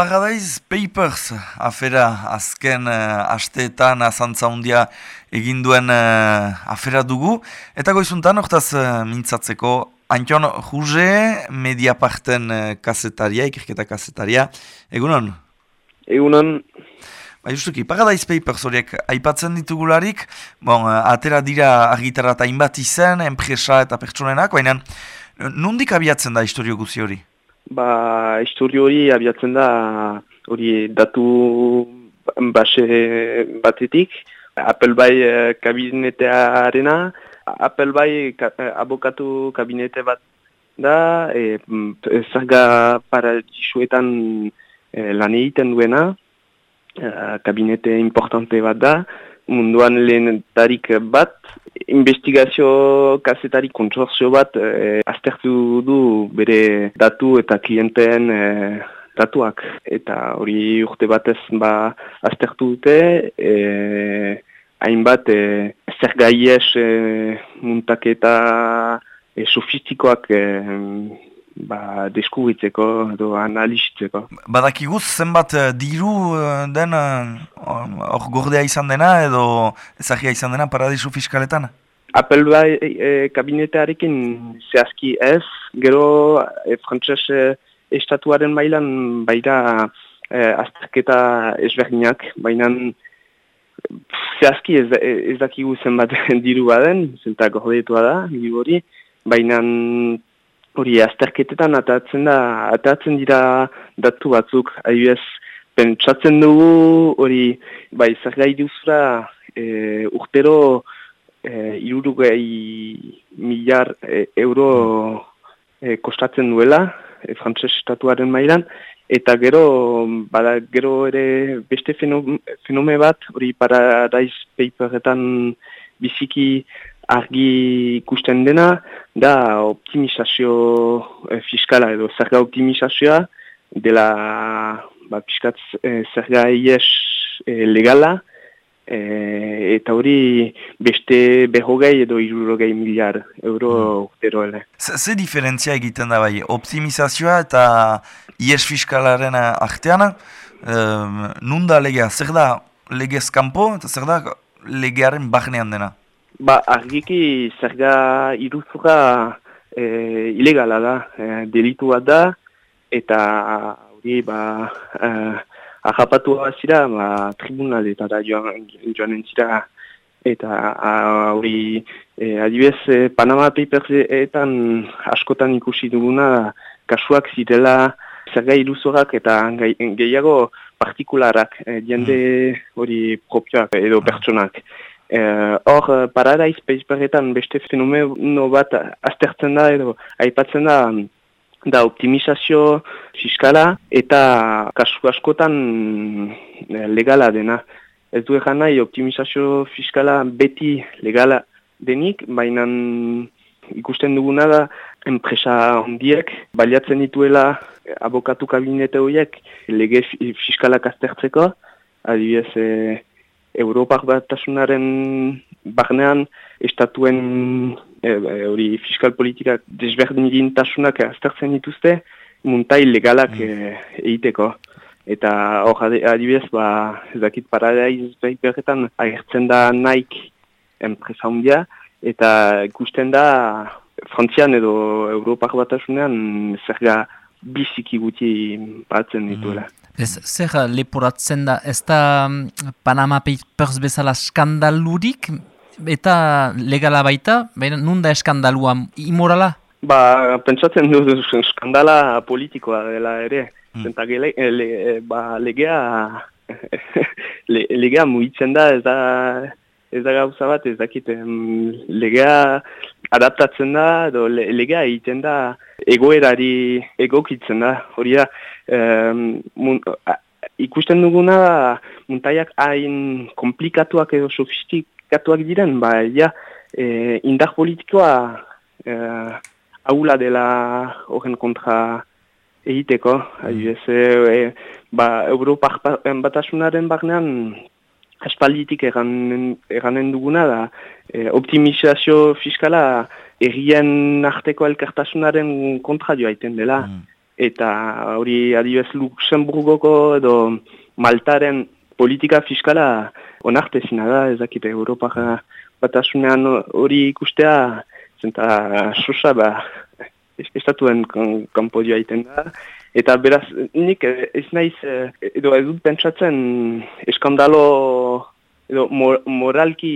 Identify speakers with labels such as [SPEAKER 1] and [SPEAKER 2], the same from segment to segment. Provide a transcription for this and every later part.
[SPEAKER 1] Paradise Papers afera azken uh, asteetan azantza hundia eginduen uh, afera dugu. Eta goizuntan, ortaz uh, mintzatzeko, Antion Juge, Mediaparten uh, kasetaria, ikerketa kasetaria. Egunon?
[SPEAKER 2] Egunon.
[SPEAKER 1] Ba, justuki, Paradise Papers horiek aipatzen ditugularik, bon, atera dira argitara eta inbat izen, enpresa eta pertsonenak, baina nondik abiatzen da historio guzi hori?
[SPEAKER 2] Ba, historio hori abiatzen da hori datu base batetik. Apple bai eh, kabinetearena, Apple bai ka, eh, abokatu kabinete bat da, e, zerga paradisuetan e, lan egiten duena, e, kabinete importante bat da, munduan lehen tarik bat, investigazio kasetari kontsorzio bat e, aztertu du bere datu eta klienteen e, datuak. Eta hori urte batez ba aztertu dute, e, hainbat e, zer gaiez e, muntaketa e, sofistikoak e, ba, deskubritzeko edo analizitzeko.
[SPEAKER 1] Badakiguz zenbat diru den hor gordea izan dena edo ezagia izan dena paradisu fiskaletan?
[SPEAKER 2] Apple bai e, kabinetearekin zehazki ez, gero e, frantses e, estatuaren mailan baira e, azterketa ezberdinak, baina zehazki ez, ez dakigu zenbat diru baden, zenta gordetua da, diru hori, baina hori azterketetan atatzen da, atatzen dira datu batzuk, adibidez, pentsatzen dugu hori, bai, zer gai duzura, e, urtero, e, irurugei milar e, euro e, kostatzen duela, e, frantzes estatuaren mailan, eta gero, bada, gero ere beste fenome bat, hori Paradise Paperetan biziki argi ikusten dena, da optimizazio e, fiskala edo zerga optimizazioa, dela ba, piskat e, zerga ies e, legala, E, eta hori beste behogei edo irurogei miliar euro hmm. urtero ele.
[SPEAKER 1] Ze diferentzia egiten da bai, optimizazioa eta IES fiskalaren artean, um, nunda legea, zer da legez kanpo eta zer da legearen bahnean dena?
[SPEAKER 2] Ba, argiki zerga iruzura e, ilegala da, e, delitua da, eta hori ba... E, ahapatu zira, ba, tribunaletara joan, joan entzira, eta hori, e, adibez, e, Panama Papersetan askotan ikusi duguna, kasuak zirela, zerga iluzorak eta gehiago partikularak, e, jende mm. hori propioak edo pertsonak. E, hor, e, Paradise Paperetan beste fenomeno bat aztertzen da edo aipatzen da, da optimizazio fiskala eta kasu askotan eh, legala dena. Ez du egan nahi optimizazio fiskala beti legala denik, baina ikusten duguna da enpresa ondiek baliatzen dituela abokatu kabinete horiek lege fiskalak aztertzeko, adibidez e, Europak batasunaren barnean estatuen E, e, hori fiskal politikak desberdin gintasunak aztertzen dituzte, muntai legalak mm. e, egiteko. Eta hor adibidez, ba, ez dakit paradaiz behiperetan agertzen da naik enpresa hundia, eta ikusten da Frantzian edo Europak batasunean zerga biziki guti batzen dituela.
[SPEAKER 3] Mm. Ez, zer leporatzen da, ez da mm, Panama Papers bezala skandalurik, eta legala baita, baina nunda eskandalua imorala?
[SPEAKER 2] Ba, pentsatzen du eskandala politikoa dela ere. Hmm. Zenta gele, le, ba, legea, le, legea muitzen da, ez da, ez da gauza bat, ez dakit, legea adaptatzen da, edo legea egiten da, egoerari egokitzen da, hori da, ikusten duguna muntaiak hain komplikatuak edo sofistik, katuak diren, ba, ja, e, indar politikoa e, haula dela horren kontra egiteko. Mm. e, ba, Europa batasunaren barnean aspalditik eranen duguna da e, optimizazio fiskala errien arteko elkartasunaren kontra joa dela. Mm. Eta hori adibez Luxemburgoko edo Maltaren politika fiskala onartezina da, ez dakit Europa batasunean hori ikustea, zenta sosa ba, estatuen kanpodioa iten da, eta beraz, nik ez naiz, edo ez dut pentsatzen eskandalo edo moralki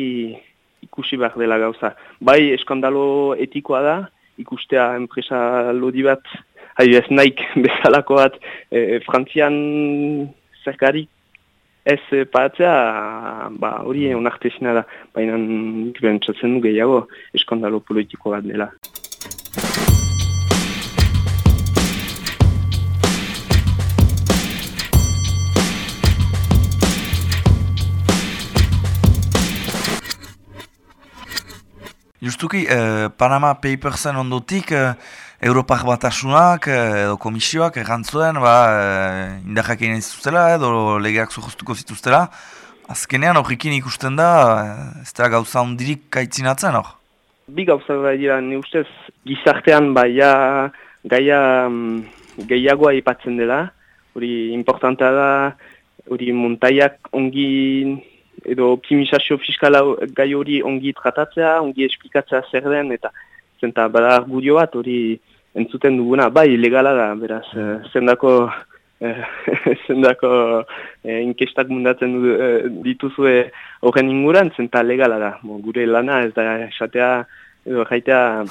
[SPEAKER 2] ikusi behar dela gauza. Bai eskandalo etikoa da, ikustea enpresa lodi bat, hai ez naik bezalako bat, e, frantzian zerkarik ez patzea, ba, hori egon artezina da, baina nik behantzatzen du gehiago eskandalo politiko bat dela.
[SPEAKER 1] Justuki, eh, Panama Papersen ondotik, eh, Europak batasunak eh, edo komisioak errantzuen, ba, eh, indarrak egin zituztela edo legeak zuhoztuko zituztela. Azkenean horrekin ikusten da, eh, ez da gauza hondirik kaitzinatzen hor?
[SPEAKER 2] Bi gauza da dira, ni ustez, gizartean baia gaia um, gehiagoa ipatzen dela. Hori importanta da, hori montaiak ongi edo optimizazio fiskala gai hori ongi tratatzea, ongi esplikatzea zer den, eta zenta bada argudio bat hori entzuten duguna, bai, legala da, beraz, eh, zendako, eh, zendako eh, inkestak mundatzen du, eh, dituzue horren inguran, zenta legala da, Bo, gure lana ez da esatea, edo jaitea,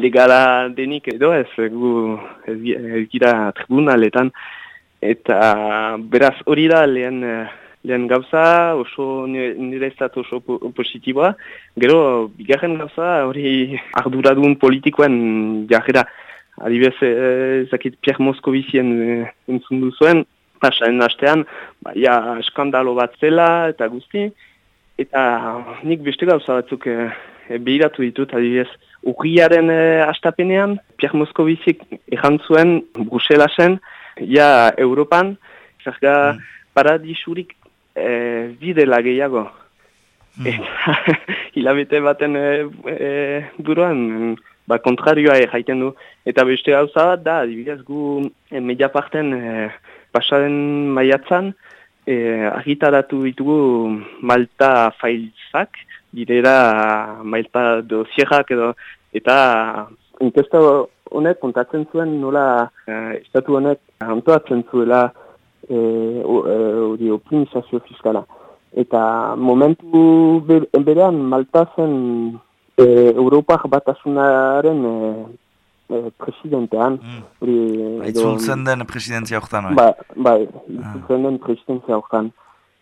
[SPEAKER 2] legala denik edo ez, gu ez, ez gira tribunaletan, eta beraz hori da lehen, eh, lehen gauza, oso nire ez oso positiboa. Gero, bigarren gauza, hori arduradun politikoen jarrera. Adibez, eh, ezakit Pierre Moscovizien eh, entzun duzuen, pasaren hastean, ba, ja, eskandalo bat zela eta guzti. Eta nik beste gauza batzuk eh, behiratu ditut, adibidez, urriaren eh, astapenean, Pierre Moscovizik zuen Bruselasen, ja, Europan, zerga mm. paradisurik e, bidela gehiago. Hmm. Eta hilabete baten e, e, buruan, ba, kontrarioa jaiten du. Eta beste gauza bat da, adibidez gu e, media parten e, pasaren maiatzan, e, argitaratu ditugu Malta failzak, direra Malta dosierrak edo, eta inkesta honek kontatzen zuen nola e, estatu honek antoatzen zuela hori e, optimizazio fiskala. Eta momentu berean Malta zen e, Europak batasunaren e, e, presidentean.
[SPEAKER 1] Mm. Itzultzen den presidentzia horretan,
[SPEAKER 2] bai? Ba, bai, itzultzen den presidentzia horretan.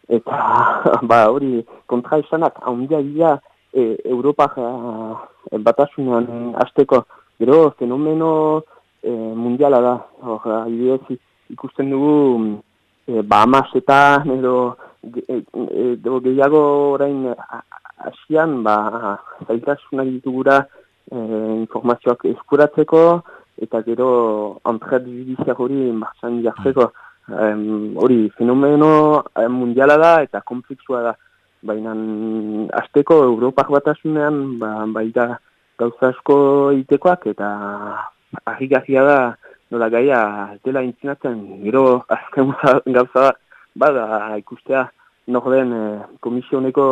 [SPEAKER 2] Eta, ba, hori, kontra izanak, haundia dira e, Europak e, batasunan azteko. Gero, fenomeno e, mundiala da. Hor, ikusten dugu e, Bahamasetan edo, e, edo gehiago orain asian ba, zaitasunak ditugura e, informazioak eskuratzeko eta gero antret judiziak hori martxan jartzeko. Hori fenomeno mundiala da eta konfliktsua da. Baina azteko Europak batasunean ba, baita gauza asko itekoak eta argi da nola gaia dela intzinatzen, gero azken gauza bada ikustea nor den eh, komisioneko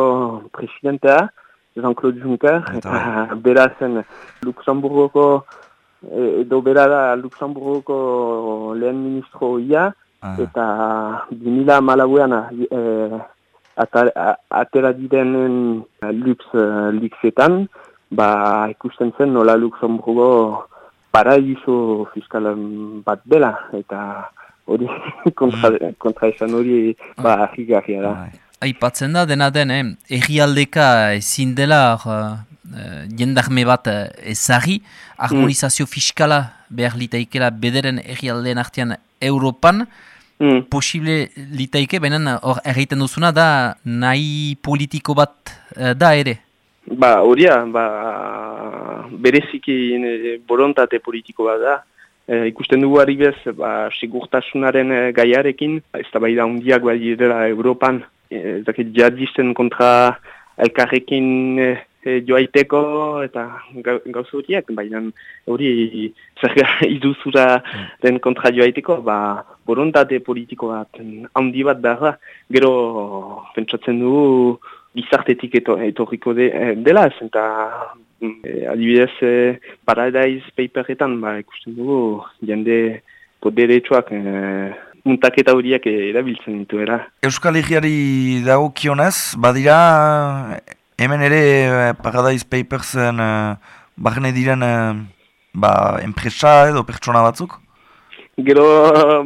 [SPEAKER 2] presidentea, Jean-Claude Juncker, eta bera zen Luxemburgoko, eh, edo bera da Luxemburgoko lehen ministro ia, ah. eta 2000 malauean eh, atera direnen Lux Lixetan, ba ikusten zen nola Luxemburgo paradiso fiskalan bat dela, eta hori kontra, mm. kontra esan hori ba ahigarria da. Bai.
[SPEAKER 3] Aipatzen da dena den, eh? egialdeka ezin dela uh, jendarme bat ezari, harmonizazio mm. fiskala behar litaikela bederen egialdeen artean Europan, mm. posible litaike, baina hor erreiten duzuna da nahi politiko bat uh, da ere.
[SPEAKER 2] Ba, horia, ba, bereziki e, borontate politiko bat da. E, ikusten dugu ari bez, ba, sigurtasunaren e, gaiarekin, ez da bai da hundiak bai dira Europan, e, dakit jihadisten kontra elkarrekin e, e, joaiteko eta gauza horiek, baina hori zerga iduzura den kontra joaiteko, ba, borontate politiko bat handi bat da, gero pentsatzen du gizartetik etorriko de, dela, eta e, adibidez e, Paradise Paperetan, ba, ikusten dugu, jende poderetsuak e, muntaketa horiek erabiltzen dituera.
[SPEAKER 1] Euskal Herriari dago kionez, badira hemen ere eh, Paradise Papersen uh, barne diren uh, ba, enpresa edo pertsona batzuk?
[SPEAKER 2] Gero,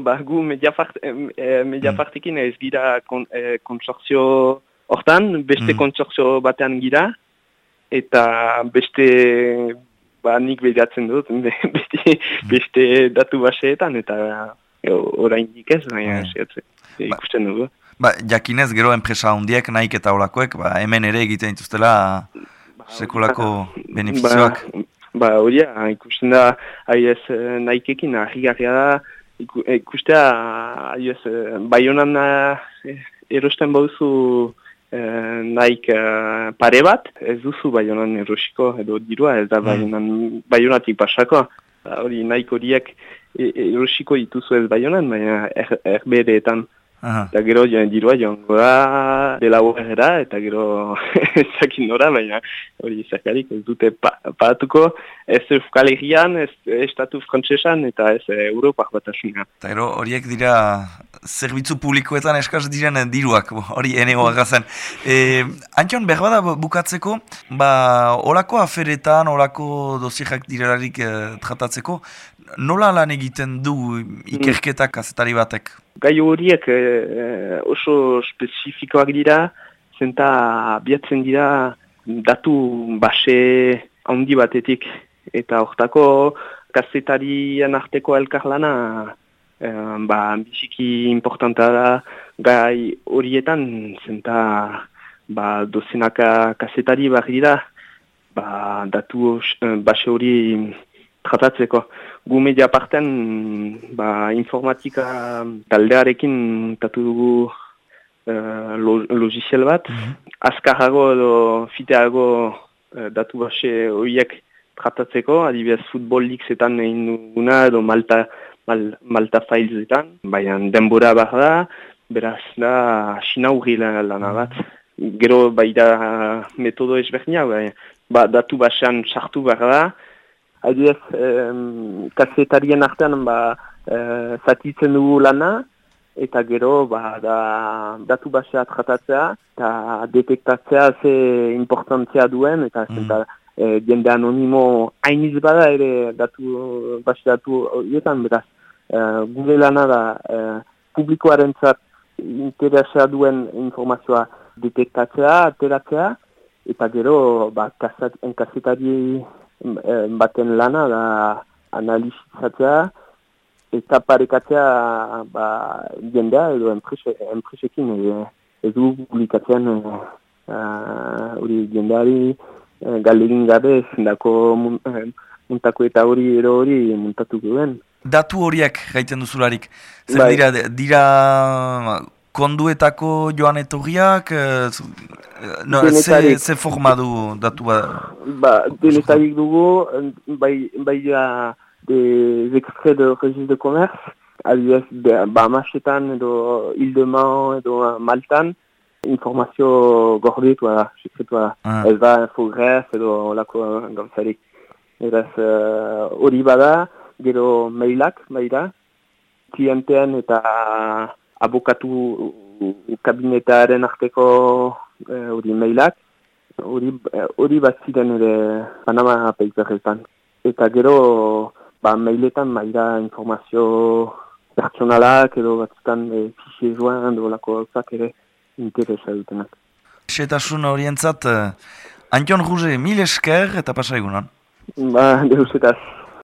[SPEAKER 2] ba, gu mediafartekin mm. ez gira kon, eh, konsortzio hortan, beste mm. konsortzio batean gira, eta beste ba, nik behiatzen dut, beste, beste datu baseetan, eta orain ez, baina mm. ikusten dugu.
[SPEAKER 1] Ba, jakinez gero enpresa hundiek nahik eta olakoek, ba, hemen ere egiten dituztela ba, sekulako ba, benefizioak.
[SPEAKER 2] Ba, hori, ikusten da, ahi ez eh, nahikekin, ahi da, ikustea, ahi ez, eh, bai honan eh, bauzu nahik pare bat, ez duzu bai honan erosiko edo dirua, ez da bai mm. honan, bai honatik pasako. Ba, hori, nahik horiek erosiko dituzu ez bai honan, baina erbereetan. Er Eta gero joan dirua joan goa dela horrela eta gero ezakin nora, baina hori zerkarik ez dute patuko ez Euskal Herrian, ez Estatu Frantsesan eta ez Europak bat asuna.
[SPEAKER 1] Eta gero horiek dira zerbitzu publikoetan eskaz diren diruak, hori enego agazen. E, Antion, behar bada bukatzeko, ba, orako aferetan, orako dosirak direlarik eh, tratatzeko, nola lan egiten du ikerketak kazetari batek?
[SPEAKER 2] Gai horiek eh, oso spezifikoak dira, zenta biatzen dira datu base handi batetik. Eta hortako kazetarien arteko elkarlana eh, ba, biziki importanta da gai horietan, zenta ba, dozenaka kazetari behar dira, ba, datu eh, base hori tratatzeko. Gu media parten ba, informatika taldearekin tatu dugu uh, logiziel bat. Mm -hmm. Azkarrago edo fiteago uh, datu base horiek tratatzeko, adibidez futbol liksetan egin duguna edo malta, mal, malta filesetan. Baina denbora behar da, beraz da sinaurri lan bat. Gero bai da metodo ezberdinak, bai, ba, datu basean sartu behar da, Adioz, um, kasetarien artean ba, uh, zatitzen dugu lana, eta gero ba, da, datu basea tratatzea, eta detektatzea ze importantzia duen, eta mm. zenta, e, jende anonimo hainiz bada ere datu base datu horietan, beraz, uh, gure lana da uh, publikoaren zat interesea duen informazioa detektatzea, ateratzea, eta gero ba, kasetari Eh, baten lana da analizatzea eta parekatzea ba, jendea edo enpresekin ez du publikatzen eh, hori uh, jendeari uh, galegin gabe zendako muntako eta hori ero hori muntatu duen.
[SPEAKER 1] Datu horiek gaiten duzularik, zer bai. dira, dira konduetako joan etorriak, uh, no, ze, ze forma du datu ba?
[SPEAKER 2] Ba, denetarik dugu, bai, bai ja, des extraits de registre de commerce, adibidez, ba, masetan edo hildeman edo maltan, informazio gorditu da, sekretu da, ah. ez da infogref edo lako gauzarik. Eraz, hori uh, bada, gero mailak, baira, klientean eta abokatu kabinetaren arteko eh, hori mailak, hori bat ziren ere Panama Paperretan. Eta gero, ba, mailetan maila informazio pertsonalak edo batzutan e, fixie joan edo lako ere interesa dutenak.
[SPEAKER 1] Setasun horientzat, uh, Antion Ruge, mil esker eta pasa egunan?
[SPEAKER 2] Ba, deus